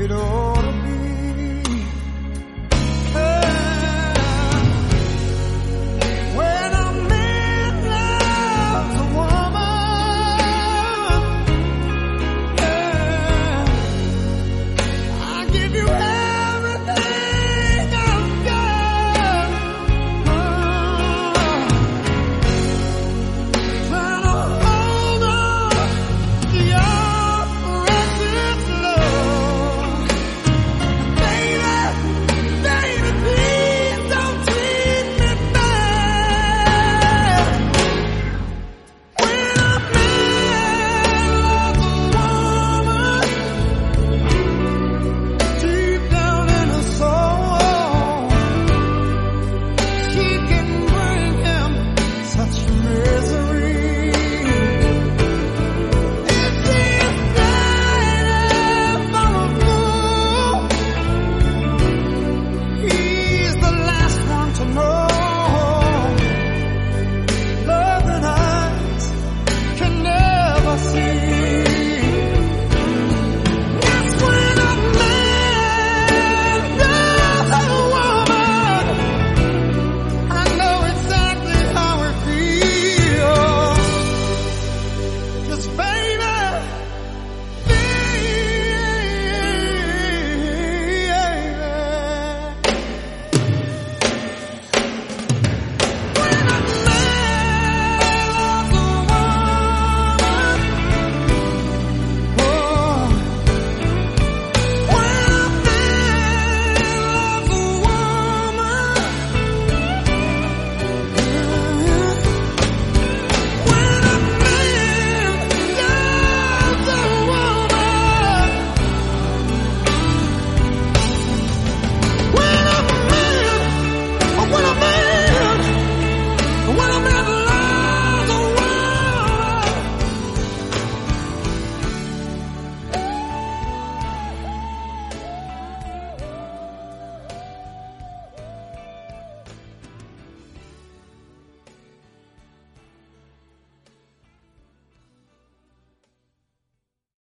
it all.